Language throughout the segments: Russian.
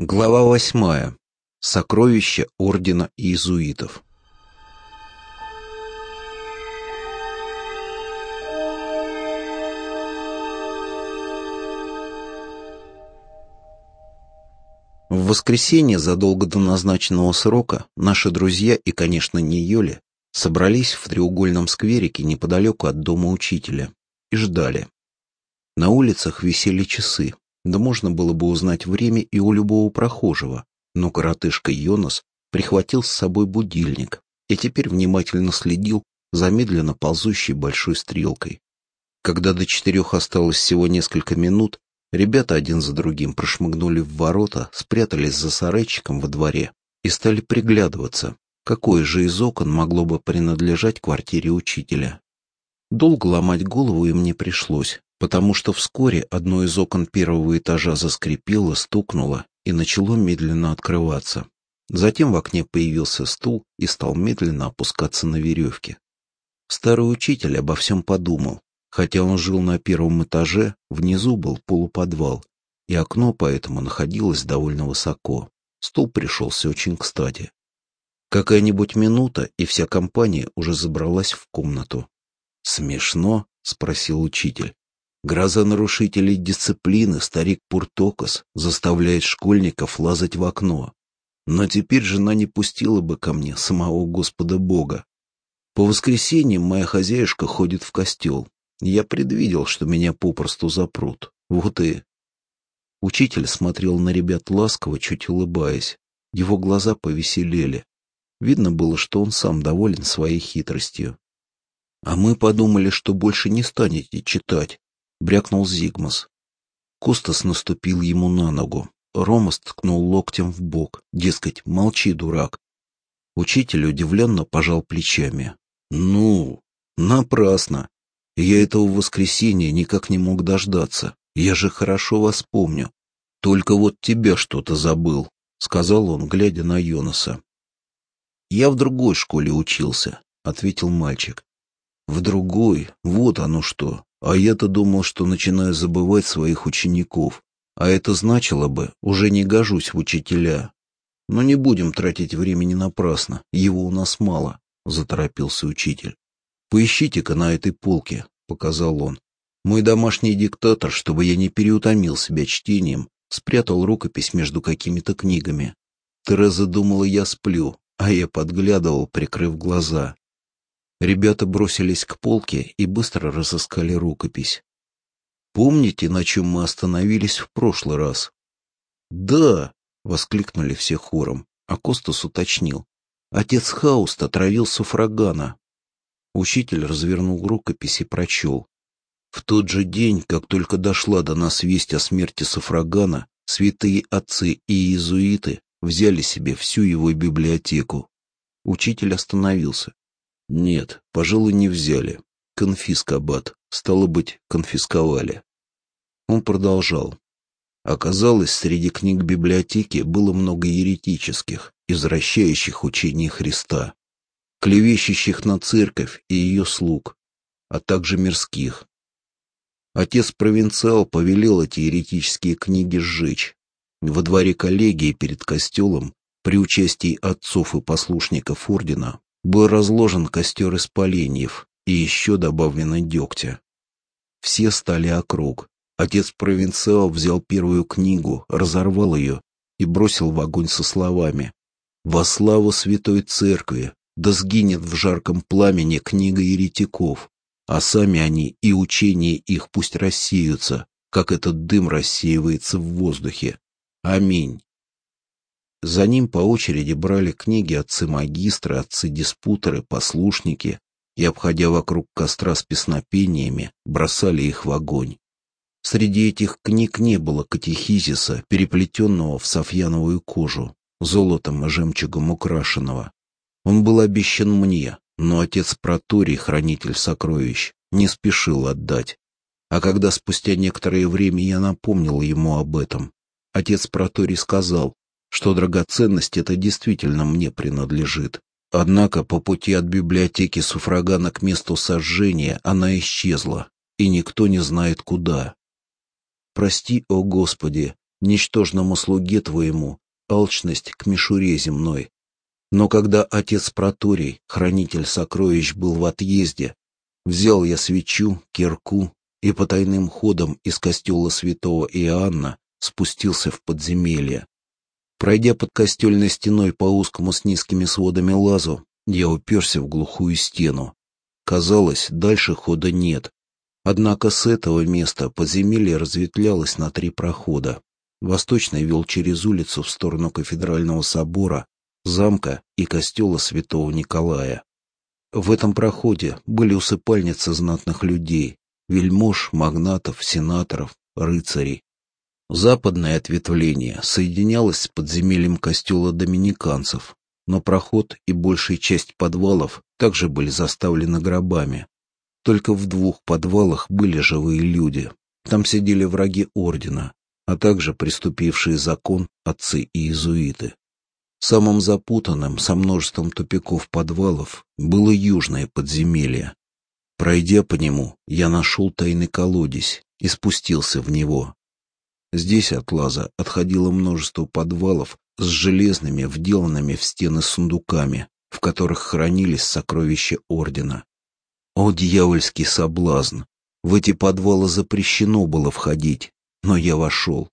Глава восьмая. Сокровища Ордена Иезуитов. В воскресенье задолго до назначенного срока наши друзья и, конечно, не Йоли, собрались в треугольном скверике неподалеку от дома учителя и ждали. На улицах висели часы, да можно было бы узнать время и у любого прохожего, но коротышка Йонас прихватил с собой будильник и теперь внимательно следил за медленно ползущей большой стрелкой. Когда до четырех осталось всего несколько минут, ребята один за другим прошмыгнули в ворота, спрятались за сарайчиком во дворе и стали приглядываться, какое же из окон могло бы принадлежать квартире учителя. Долго ломать голову им не пришлось потому что вскоре одно из окон первого этажа заскрипело, стукнуло и начало медленно открываться. Затем в окне появился стул и стал медленно опускаться на веревке. Старый учитель обо всем подумал. Хотя он жил на первом этаже, внизу был полуподвал, и окно поэтому находилось довольно высоко. Стул пришелся очень кстати. Какая-нибудь минута, и вся компания уже забралась в комнату. «Смешно?» — спросил учитель. Гроза нарушителей дисциплины, старик Пуртокос, заставляет школьников лазать в окно. Но теперь жена не пустила бы ко мне самого Господа Бога. По воскресеньям моя хозяюшка ходит в костел. Я предвидел, что меня попросту запрут. Вот и... Учитель смотрел на ребят ласково, чуть улыбаясь. Его глаза повеселели. Видно было, что он сам доволен своей хитростью. «А мы подумали, что больше не станете читать», — брякнул Зигмас. Костас наступил ему на ногу. Ромас ткнул локтем в бок, дескать, молчи, дурак. Учитель удивленно пожал плечами. «Ну, напрасно. Я этого воскресенья никак не мог дождаться. Я же хорошо вас помню. Только вот тебя что-то забыл», — сказал он, глядя на Йонаса. «Я в другой школе учился», — ответил мальчик. «В другой? Вот оно что. А я-то думал, что начинаю забывать своих учеников, а это значило бы, уже не гожусь в учителя. Но не будем тратить времени напрасно, его у нас мало, — заторопился учитель. Поищите-ка на этой полке, — показал он. Мой домашний диктатор, чтобы я не переутомил себя чтением, спрятал рукопись между какими-то книгами. Тереза думала, я сплю, а я подглядывал, прикрыв глаза. Ребята бросились к полке и быстро разыскали рукопись. «Помните, на чем мы остановились в прошлый раз?» «Да!» — воскликнули все хором, а Костас уточнил. «Отец Хауст отравил суфрагана». Учитель развернул рукопись и прочел. В тот же день, как только дошла до нас весть о смерти Сафрагана, святые отцы и иезуиты взяли себе всю его библиотеку. Учитель остановился. Нет, пожалуй, не взяли. Конфискабат. Стало быть, конфисковали. Он продолжал. Оказалось, среди книг библиотеки было много еретических, извращающих учение Христа, клевещущих на церковь и ее слуг, а также мирских. Отец-провинциал повелел эти еретические книги сжечь. Во дворе коллегии перед костелом, при участии отцов и послушников ордена, был разложен костер из поленьев и еще добавлено дегтя. Все стали округ. Отец-провинциал взял первую книгу, разорвал ее и бросил в огонь со словами «Во славу Святой Церкви, да сгинет в жарком пламени книга еретиков, а сами они и учения их пусть рассеются, как этот дым рассеивается в воздухе. Аминь». За ним по очереди брали книги отцы-магистры, отцы-диспутеры, послушники и, обходя вокруг костра с песнопениями, бросали их в огонь. Среди этих книг не было катехизиса, переплетенного в софьяновую кожу, золотом и жемчугом украшенного. Он был обещан мне, но отец Проторий, хранитель сокровищ, не спешил отдать. А когда спустя некоторое время я напомнил ему об этом, отец Проторий сказал, что драгоценность эта действительно мне принадлежит. Однако по пути от библиотеки суфрагана к месту сожжения она исчезла, и никто не знает куда. Прости, о Господи, ничтожному слуге твоему, алчность к мишуре земной. Но когда отец Проторий, хранитель сокровищ, был в отъезде, взял я свечу, кирку и по тайным ходам из костела святого Иоанна спустился в подземелье. Пройдя под костельной стеной по узкому с низкими сводами лазу, я уперся в глухую стену. Казалось, дальше хода нет. Однако с этого места подземелье разветвлялось на три прохода. Восточный вел через улицу в сторону кафедрального собора, замка и костела святого Николая. В этом проходе были усыпальницы знатных людей, вельмож, магнатов, сенаторов, рыцарей. Западное ответвление соединялось с подземельем костела доминиканцев, но проход и большая часть подвалов также были заставлены гробами. Только в двух подвалах были живые люди. Там сидели враги ордена, а также приступившие закон отцы и иезуиты. Самым запутанным, со множеством тупиков подвалов, было южное подземелье. Пройдя по нему, я нашел тайный колодец и спустился в него. Здесь от лаза отходило множество подвалов с железными, вделанными в стены сундуками, в которых хранились сокровища Ордена. О, дьявольский соблазн! В эти подвалы запрещено было входить, но я вошел.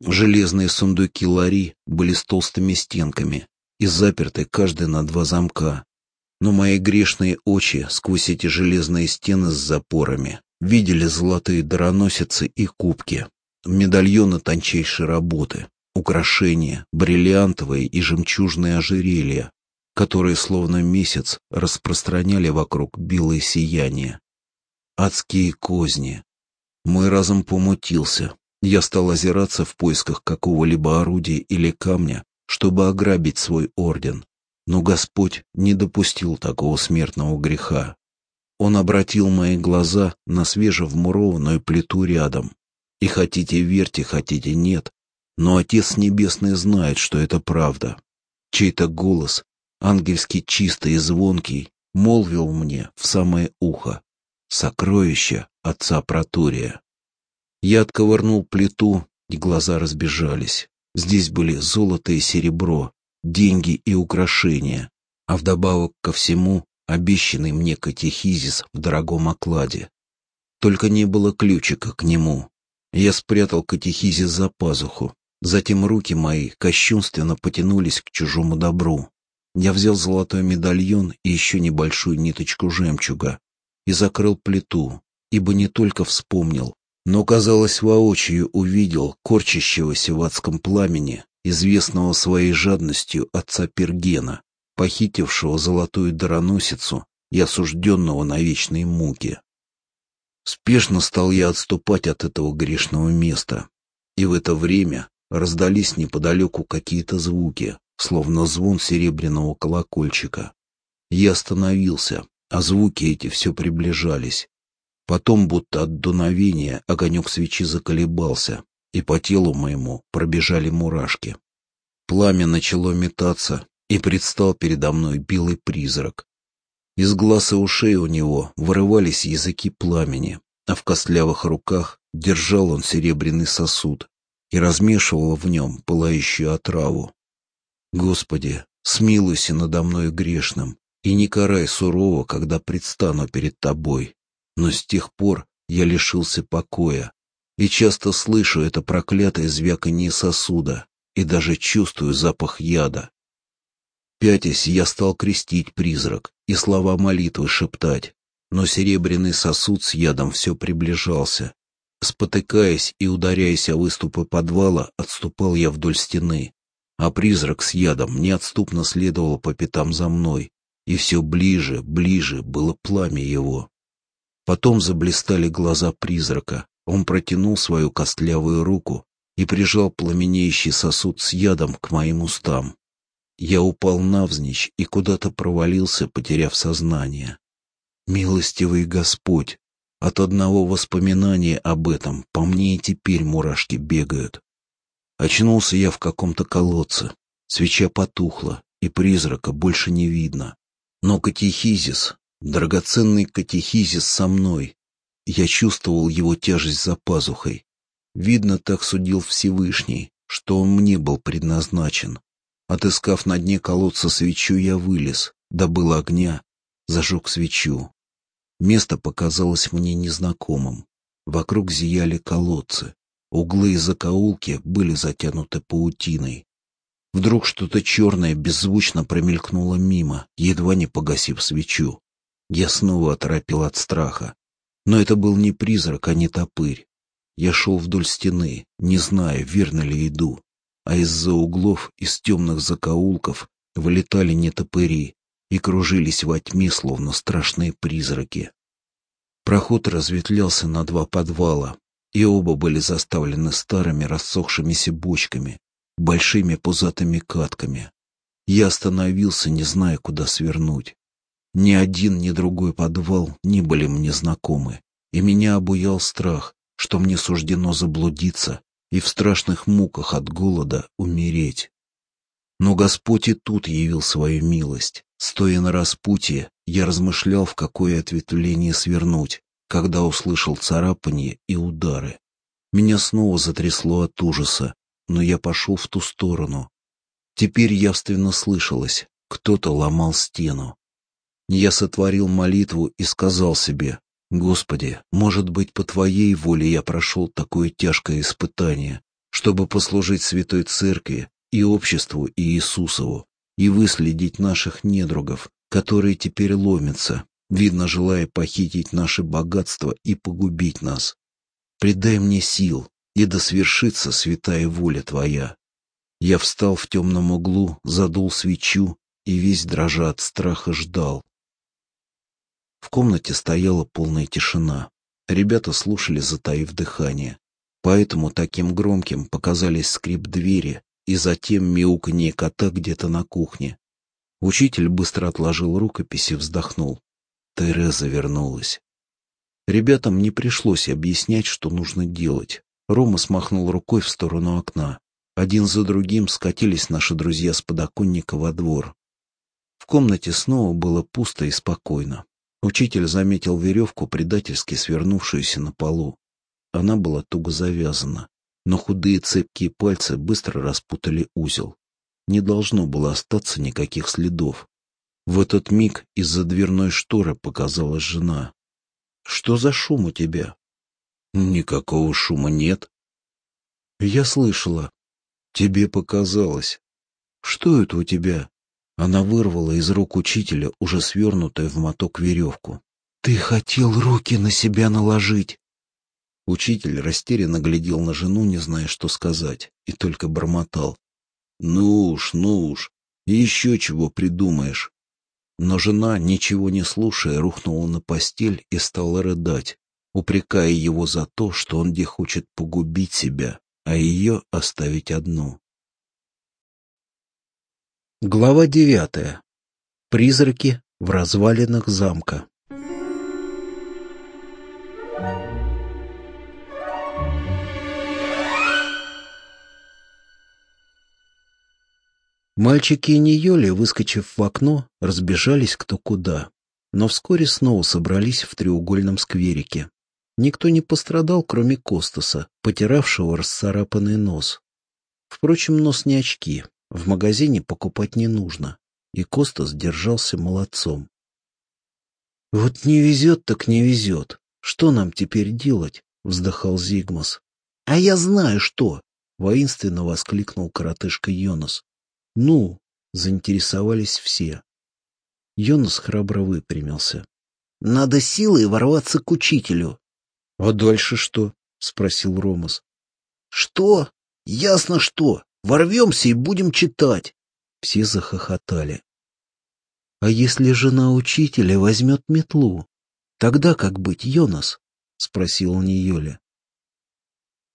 Железные сундуки лари были с толстыми стенками и заперты каждый на два замка. Но мои грешные очи сквозь эти железные стены с запорами видели золотые дароносицы и кубки, медальоны тончайшей работы, украшения, бриллиантовые и жемчужные ожерелья, которые словно месяц распространяли вокруг белое сияние. Адские козни. Мой разум помутился, я стал озираться в поисках какого-либо орудия или камня, чтобы ограбить свой орден. Но Господь не допустил такого смертного греха. Он обратил мои глаза на свежевмурованную плиту рядом. И хотите верьте, хотите нет, но Отец Небесный знает, что это правда. Чей-то голос, ангельски чистый и звонкий, молвил мне в самое ухо «Сокровище отца Протурия». Я отковырнул плиту, и глаза разбежались. Здесь были золото и серебро, деньги и украшения, а вдобавок ко всему обещанный мне катехизис в дорогом окладе. Только не было ключика к нему. Я спрятал катехизис за пазуху. Затем руки мои кощунственно потянулись к чужому добру. Я взял золотой медальон и еще небольшую ниточку жемчуга и закрыл плиту, ибо не только вспомнил, но, казалось, воочию увидел корчащегося в адском пламени, известного своей жадностью отца Пергена, похитившего золотую дароносицу и осужденного на вечные муки. Спешно стал я отступать от этого грешного места, и в это время раздались неподалеку какие-то звуки, словно звон серебряного колокольчика. Я остановился, а звуки эти все приближались. Потом, будто от дуновения, огонек свечи заколебался, и по телу моему пробежали мурашки. Пламя начало метаться, и предстал передо мной белый призрак. Из глаз и ушей у него вырывались языки пламени, а в костлявых руках держал он серебряный сосуд и размешивал в нем пылающую отраву. Господи, смилуйся надо мной грешным, и не карай сурово, когда предстану перед тобой, но с тех пор я лишился покоя и часто слышу это проклятое звяканье сосуда и даже чувствую запах яда. Пятясь, я стал крестить призрак и слова молитвы шептать, но серебряный сосуд с ядом все приближался. Спотыкаясь и ударяясь о выступы подвала, отступал я вдоль стены, а призрак с ядом неотступно следовал по пятам за мной, и все ближе, ближе было пламя его. Потом заблистали глаза призрака. Он протянул свою костлявую руку и прижал пламенеющий сосуд с ядом к моим устам. Я упал навзничь и куда-то провалился, потеряв сознание. Милостивый Господь, от одного воспоминания об этом по мне и теперь мурашки бегают. Очнулся я в каком-то колодце. Свеча потухла, и призрака больше не видно. Но катехизис, Драгоценный катехизис со мной. Я чувствовал его тяжесть за пазухой. Видно, так судил Всевышний, что он мне был предназначен. Отыскав на дне колодца свечу, я вылез, добыл огня, зажег свечу. Место показалось мне незнакомым. Вокруг зияли колодцы. Углы и закоулки были затянуты паутиной. Вдруг что-то черное беззвучно промелькнуло мимо, едва не погасив свечу. Я снова оторопил от страха. Но это был не призрак, а не топырь. Я шел вдоль стены, не зная, верно ли иду, а из-за углов, из темных закоулков вылетали нетопыри и кружились во тьме, словно страшные призраки. Проход разветвлялся на два подвала, и оба были заставлены старыми рассохшимися бочками, большими пузатыми катками. Я остановился, не зная, куда свернуть. Ни один, ни другой подвал не были мне знакомы, и меня обуял страх, что мне суждено заблудиться и в страшных муках от голода умереть. Но Господь и тут явил свою милость. Стоя на распутье, я размышлял, в какое ответвление свернуть, когда услышал царапанье и удары. Меня снова затрясло от ужаса, но я пошел в ту сторону. Теперь явственно слышалось, кто-то ломал стену. Я сотворил молитву и сказал себе, Господи, может быть, по Твоей воле я прошел такое тяжкое испытание, чтобы послужить Святой Церкви и обществу Иисусову, и выследить наших недругов, которые теперь ломятся, видно, желая похитить наше богатство и погубить нас. Придай мне сил, и да свершится святая воля Твоя. Я встал в темном углу, задул свечу и весь дрожа от страха ждал, в комнате стояла полная тишина. Ребята слушали, затаив дыхание. Поэтому таким громким показались скрип двери и затем мяуканье кота где-то на кухне. Учитель быстро отложил рукопись и вздохнул. Тереза вернулась. Ребятам не пришлось объяснять, что нужно делать. Рома смахнул рукой в сторону окна. Один за другим скатились наши друзья с подоконника во двор. В комнате снова было пусто и спокойно. Учитель заметил веревку, предательски свернувшуюся на полу. Она была туго завязана, но худые цепкие пальцы быстро распутали узел. Не должно было остаться никаких следов. В этот миг из-за дверной шторы показалась жена. «Что за шум у тебя?» «Никакого шума нет». «Я слышала. Тебе показалось. Что это у тебя?» Она вырвала из рук учителя уже свернутую в моток веревку. «Ты хотел руки на себя наложить!» Учитель растерянно глядел на жену, не зная, что сказать, и только бормотал. «Ну уж, ну уж, еще чего придумаешь!» Но жена, ничего не слушая, рухнула на постель и стала рыдать, упрекая его за то, что он где хочет погубить себя, а ее оставить одну. Глава девятая. Призраки в развалинах замка. Мальчики и Ниоли, выскочив в окно, разбежались кто куда, но вскоре снова собрались в треугольном скверике. Никто не пострадал, кроме Костаса, потиравшего расцарапанный нос. Впрочем, нос не очки, в магазине покупать не нужно, и Костас держался молодцом. «Вот не везет, так не везет. Что нам теперь делать?» — вздыхал Зигмас. «А я знаю, что!» — воинственно воскликнул коротышка Йонас. «Ну?» — заинтересовались все. Йонас храбро выпрямился. «Надо силой ворваться к учителю». «А дальше что?» — спросил Ромас. «Что? Ясно что. Ворвемся и будем читать. Все захохотали. А если жена учителя возьмет метлу, тогда как быть, Йонас? Спросил Ниоля.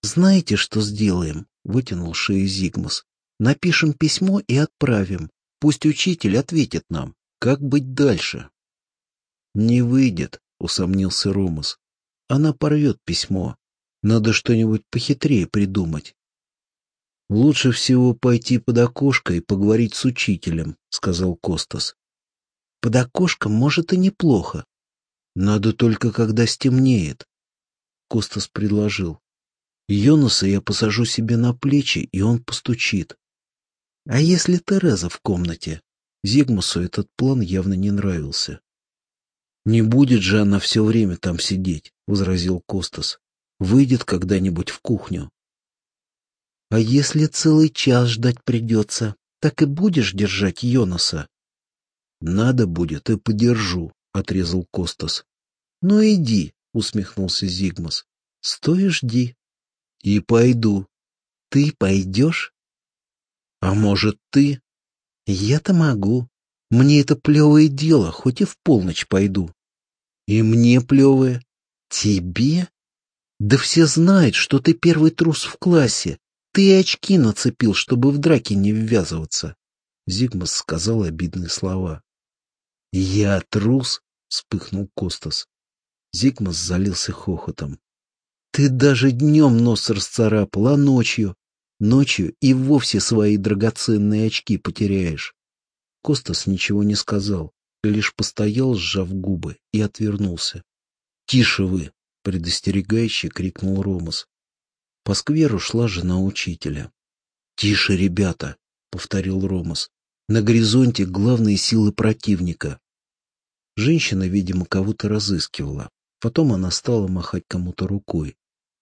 Знаете, что сделаем? Вытянул шею Зигмус. Напишем письмо и отправим. Пусть учитель ответит нам, как быть дальше. Не выйдет, усомнился Ромас. Она порвет письмо. Надо что-нибудь похитрее придумать. «Лучше всего пойти под окошко и поговорить с учителем», — сказал Костас. «Под окошком, может, и неплохо. Надо только, когда стемнеет», — Костас предложил. Йонаса я посажу себе на плечи, и он постучит. А если Тереза в комнате? Зигмусу этот план явно не нравился. «Не будет же она все время там сидеть», — возразил Костас. «Выйдет когда-нибудь в кухню». «А если целый час ждать придется, так и будешь держать Йонаса?» «Надо будет, и подержу», — отрезал Костас. «Ну иди», — усмехнулся Зигмус. «Стой и жди». «И пойду». «Ты пойдешь?» «А может, ты?» «Я-то могу. Мне это плевое дело, хоть и в полночь пойду. И мне плевое. Тебе? Да все знают, что ты первый трус в классе. Ты очки нацепил, чтобы в драке не ввязываться. Зигмас сказал обидные слова. «Я трус?» — вспыхнул Костас. Зигмас залился хохотом. «Ты даже днем нос расцарапал, а ночью? Ночью и вовсе свои драгоценные очки потеряешь. Костас ничего не сказал, лишь постоял, сжав губы, и отвернулся. «Тише вы!» — предостерегающе крикнул Ромас. По скверу шла жена учителя. «Тише, ребята!» — повторил Ромас. «На горизонте главные силы противника». Женщина, видимо, кого-то разыскивала. Потом она стала махать кому-то рукой.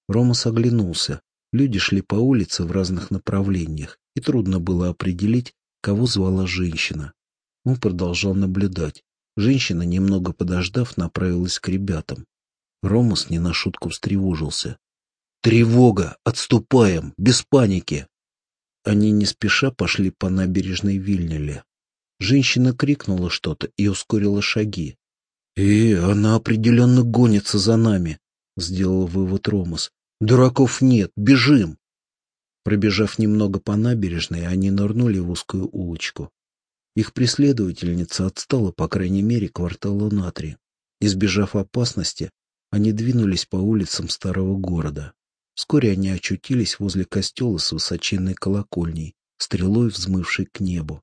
Ромас оглянулся. Люди шли по улице в разных направлениях, и трудно было определить, кого звала женщина. Он продолжал наблюдать. Женщина, немного подождав, направилась к ребятам. Ромас не на шутку встревожился. «Тревога! Отступаем! Без паники!» Они не спеша пошли по набережной Вильнеле. Женщина крикнула что-то и ускорила шаги. «Э, она определенно гонится за нами», — сделал вывод Ромас. «Дураков нет, бежим!» Пробежав немного по набережной, они нырнули в узкую улочку. Их преследовательница отстала, по крайней мере, квартала на три. Избежав опасности, они двинулись по улицам старого города. Вскоре они очутились возле костела с высоченной колокольней, стрелой взмывшей к небу.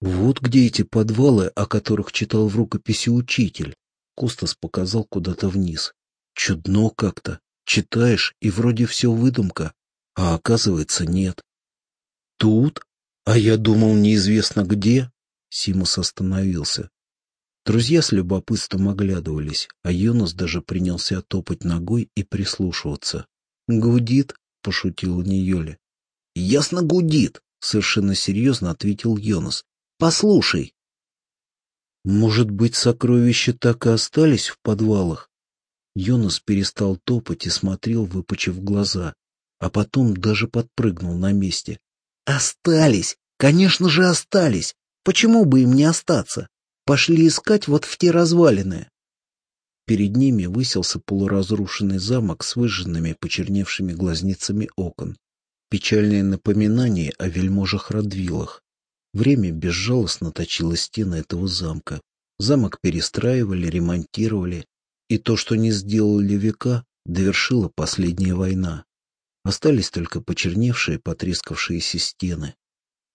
«Вот где эти подвалы, о которых читал в рукописи учитель», — Кустас показал куда-то вниз. «Чудно как-то. Читаешь, и вроде все выдумка, а оказывается нет. Тут? А я думал, неизвестно где. Симус остановился. Друзья с любопытством оглядывались, а Йонас даже принялся топать ногой и прислушиваться. «Гудит?» — пошутил Ниёля. «Ясно гудит!» — совершенно серьезно ответил Йонас. «Послушай!» «Может быть, сокровища так и остались в подвалах?» Йонас перестал топать и смотрел, выпучив глаза, а потом даже подпрыгнул на месте. «Остались! Конечно же, остались! Почему бы им не остаться? Пошли искать вот в те развалины!» Перед ними высился полуразрушенный замок с выжженными почерневшими глазницами окон. Печальное напоминание о вельможах Радвилах. Время безжалостно точило стены этого замка. Замок перестраивали, ремонтировали, и то, что не сделали века, довершила последняя война. Остались только почерневшие, потрескавшиеся стены.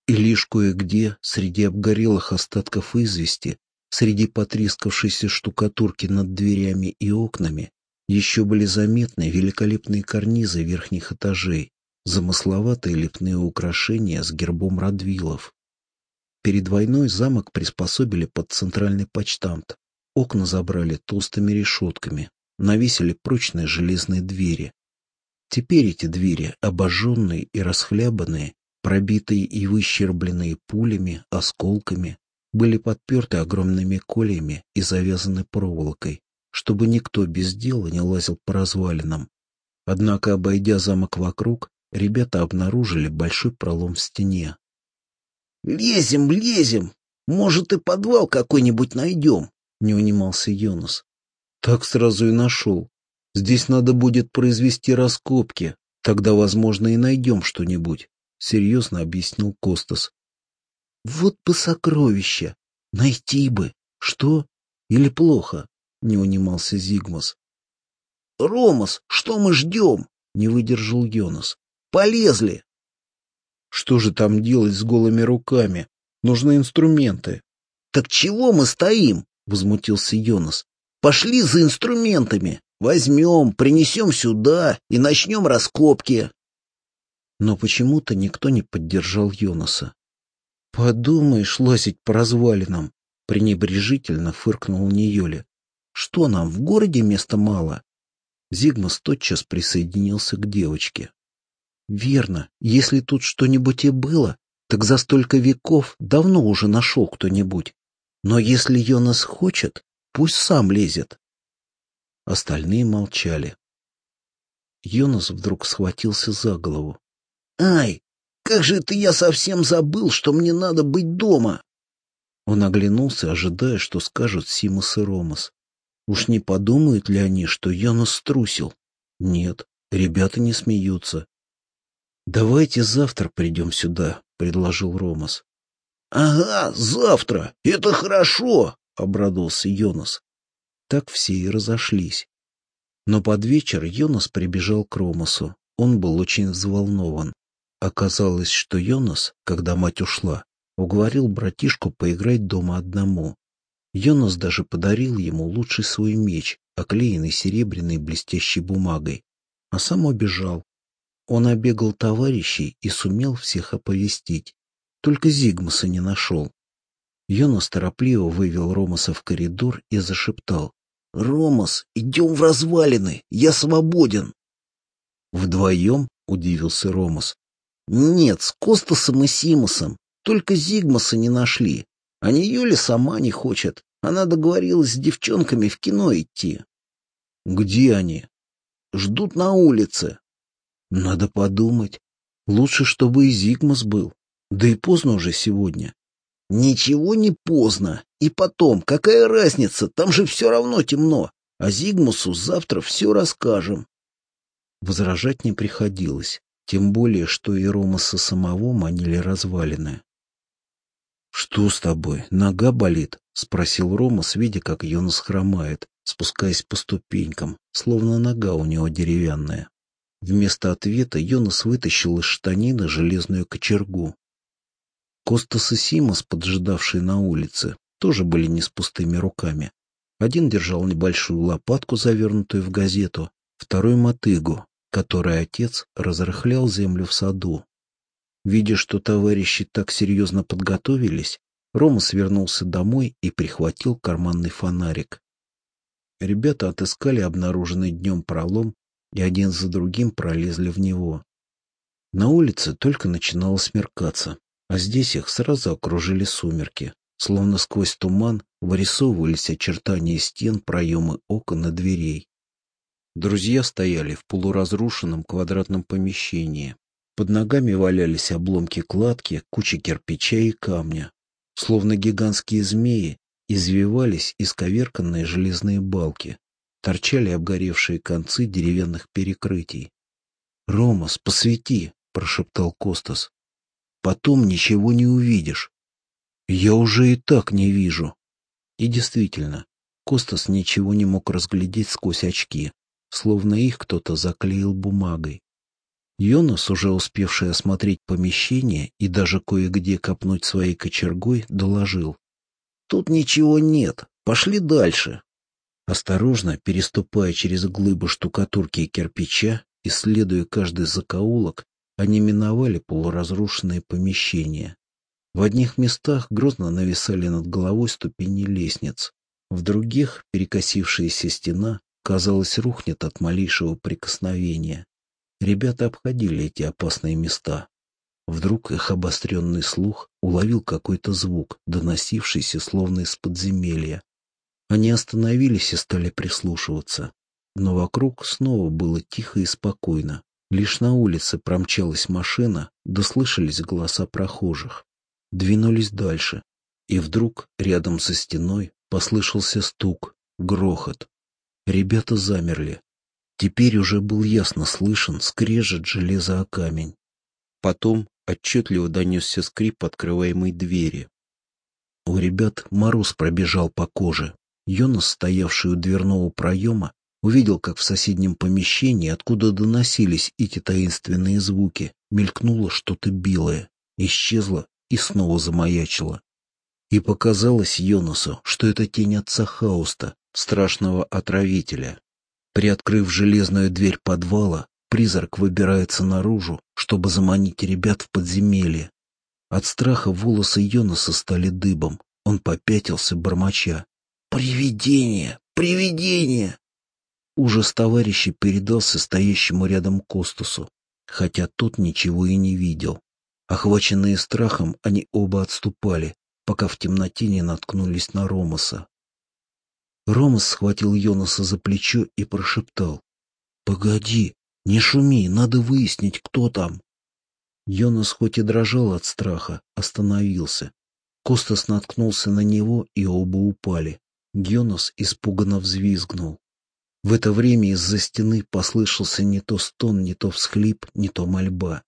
И лишь кое-где, среди обгорелых остатков извести, среди потрескавшейся штукатурки над дверями и окнами, еще были заметны великолепные карнизы верхних этажей, замысловатые лепные украшения с гербом Радвилов. Перед войной замок приспособили под центральный почтамт, Окна забрали толстыми решетками, навесили прочные железные двери. Теперь эти двери, обожженные и расхлябанные, пробитые и выщербленные пулями, осколками, были подперты огромными колиями и завязаны проволокой, чтобы никто без дела не лазил по развалинам. Однако, обойдя замок вокруг, ребята обнаружили большой пролом в стене. «Лезем, лезем! Может, и подвал какой-нибудь найдем!» Не унимался Йонас. Так сразу и нашел. Здесь надо будет произвести раскопки, тогда, возможно, и найдем что-нибудь, серьезно объяснил Костас. Вот бы сокровища, найти бы. Что? Или плохо? Не унимался Зигмас. Ромас, что мы ждем? Не выдержал Йонас. Полезли. Что же там делать с голыми руками? Нужны инструменты. Так чего мы стоим? — возмутился Йонас. «Пошли за инструментами! Возьмем, принесем сюда и начнем раскопки. Но почему-то никто не поддержал Йонаса. «Подумаешь, лазить по развалинам!» — пренебрежительно фыркнул Ниёля. «Что нам, в городе места мало?» Зигмас тотчас присоединился к девочке. «Верно, если тут что-нибудь и было, так за столько веков давно уже нашел кто-нибудь. Но если Йонас хочет, пусть сам лезет. Остальные молчали. Йонас вдруг схватился за голову. «Ай, как же это я совсем забыл, что мне надо быть дома!» Он оглянулся, ожидая, что скажут Симас и Ромас. Уж не подумают ли они, что Йонас струсил? Нет, ребята не смеются. «Давайте завтра придем сюда», — предложил Ромас. «Ага, завтра! Это хорошо!» — обрадовался Йонас. Так все и разошлись. Но под вечер Йонас прибежал к Ромасу. Он был очень взволнован. Оказалось, что Йонас, когда мать ушла, уговорил братишку поиграть дома одному. Йонас даже подарил ему лучший свой меч, оклеенный серебряной блестящей бумагой, а сам убежал. Он обегал товарищей и сумел всех оповестить. Только Зигмаса не нашел. Йонас торопливо вывел Ромаса в коридор и зашептал. «Ромас, идем в развалины, я свободен!» «Вдвоем?» — удивился Ромас. «Нет, с Костасом и Симусом. Только Зигмаса не нашли. А Юля сама не хочет. Она договорилась с девчонками в кино идти». «Где они?» «Ждут на улице». «Надо подумать. Лучше, чтобы и Зигмас был. Да и поздно уже сегодня. Ничего не поздно. И потом, какая разница, там же все равно темно. А Зигмусу завтра все расскажем. Возражать не приходилось, тем более, что и Ромаса самого манили развалины. «Что с тобой, нога болит?» — спросил Ромас, видя, как Йонас хромает, спускаясь по ступенькам, словно нога у него деревянная. Вместо ответа Йонас вытащил из штанины железную кочергу, Костас и Симас, поджидавшие на улице, тоже были не с пустыми руками. Один держал небольшую лопатку, завернутую в газету, второй — мотыгу, которой отец разрыхлял землю в саду. Видя, что товарищи так серьезно подготовились, Рома свернулся домой и прихватил карманный фонарик. Ребята отыскали обнаруженный днем пролом и один за другим пролезли в него. На улице только начинало смеркаться а здесь их сразу окружили сумерки. Словно сквозь туман вырисовывались очертания стен, проемы окон и дверей. Друзья стояли в полуразрушенном квадратном помещении. Под ногами валялись обломки кладки, куча кирпича и камня. Словно гигантские змеи извивались исковерканные железные балки. Торчали обгоревшие концы деревянных перекрытий. «Ромас, посвети!» — прошептал Костас. Потом ничего не увидишь. Я уже и так не вижу. И действительно, Костас ничего не мог разглядеть сквозь очки, словно их кто-то заклеил бумагой. Йонас, уже успевший осмотреть помещение и даже кое-где копнуть своей кочергой, доложил. «Тут ничего нет. Пошли дальше». Осторожно, переступая через глыбы штукатурки и кирпича, исследуя каждый закоулок, они миновали полуразрушенные помещения. В одних местах грозно нависали над головой ступени лестниц. В других перекосившаяся стена, казалось, рухнет от малейшего прикосновения. Ребята обходили эти опасные места. Вдруг их обостренный слух уловил какой-то звук, доносившийся словно из подземелья. Они остановились и стали прислушиваться. Но вокруг снова было тихо и спокойно. Лишь на улице промчалась машина, дослышались голоса прохожих. Двинулись дальше. И вдруг рядом со стеной послышался стук, грохот. Ребята замерли. Теперь уже был ясно слышен скрежет железа о камень. Потом отчетливо донесся скрип открываемой двери. У ребят мороз пробежал по коже. Йонас, стоявший у дверного проема, Увидел, как в соседнем помещении, откуда доносились эти таинственные звуки, мелькнуло что-то белое, исчезло и снова замаячило. И показалось Йонасу, что это тень отца Хауста, страшного отравителя. Приоткрыв железную дверь подвала, призрак выбирается наружу, чтобы заманить ребят в подземелье. От страха волосы Йонаса стали дыбом. Он попятился, бормоча. «Привидение! Привидение!» Ужас товарища передался стоящему рядом Костусу, хотя тот ничего и не видел. Охваченные страхом, они оба отступали, пока в темноте не наткнулись на Ромаса. Ромас схватил Йонаса за плечо и прошептал. «Погоди, не шуми, надо выяснить, кто там». Йонас хоть и дрожал от страха, остановился. Костас наткнулся на него, и оба упали. Йонас испуганно взвизгнул. В это время из-за стены послышался не то стон, не то всхлип, не то мольба.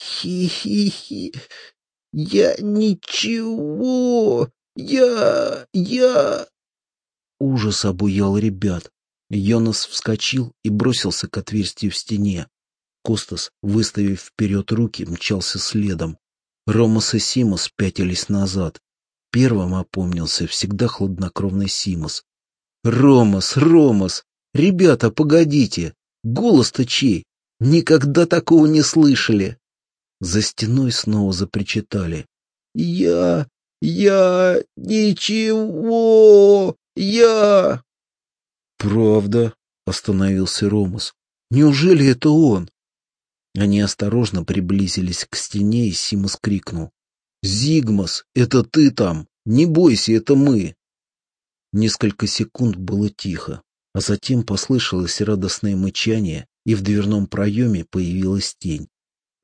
«Хи-хи-хи! Я ничего! Я... я...» Ужас обуял ребят. Йонас вскочил и бросился к отверстию в стене. Костас, выставив вперед руки, мчался следом. Ромас и Симос пятились назад. Первым опомнился всегда хладнокровный Симос. «Ромас, Ромас! Ребята, погодите! Голос-то чей? Никогда такого не слышали!» За стеной снова запричитали. «Я... я... ничего...» Я... Правда, остановился Ромас. Неужели это он? Они осторожно приблизились к стене, и Симус крикнул. «Зигмас, это ты там! Не бойся, это мы!» Несколько секунд было тихо, а затем послышалось радостное мычание, и в дверном проеме появилась тень.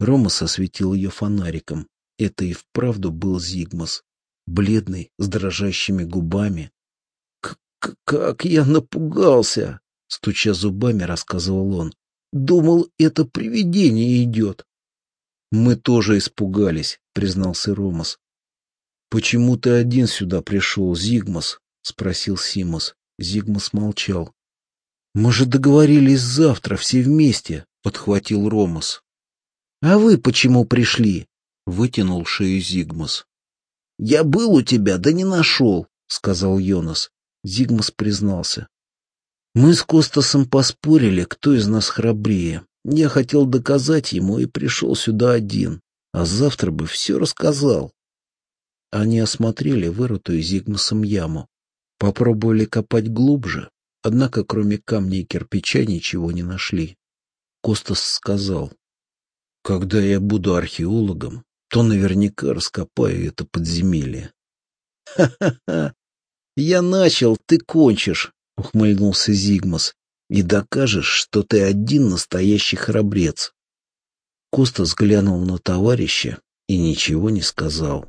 Ромас осветил ее фонариком. Это и вправду был Зигмас. Бледный, с дрожащими губами, «Как я напугался!» — стуча зубами, рассказывал он. «Думал, это привидение идет». «Мы тоже испугались», — признался Ромас. «Почему ты один сюда пришел, Зигмас?» — спросил Симос. Зигмас молчал. «Мы же договорились завтра все вместе», — подхватил Ромас. «А вы почему пришли?» — вытянул шею Зигмас. «Я был у тебя, да не нашел», — сказал Йонас. Зигмас признался. Мы с Костасом поспорили, кто из нас храбрее. Я хотел доказать ему и пришел сюда один, а завтра бы все рассказал. Они осмотрели вырытую Зигмасом яму. Попробовали копать глубже, однако кроме камня и кирпича ничего не нашли. Костас сказал, «Когда я буду археологом, то наверняка раскопаю это подземелье». «Ха-ха-ха! «Я начал, ты кончишь», — ухмыльнулся Зигмас, «и докажешь, что ты один настоящий храбрец». Костас глянул на товарища и ничего не сказал.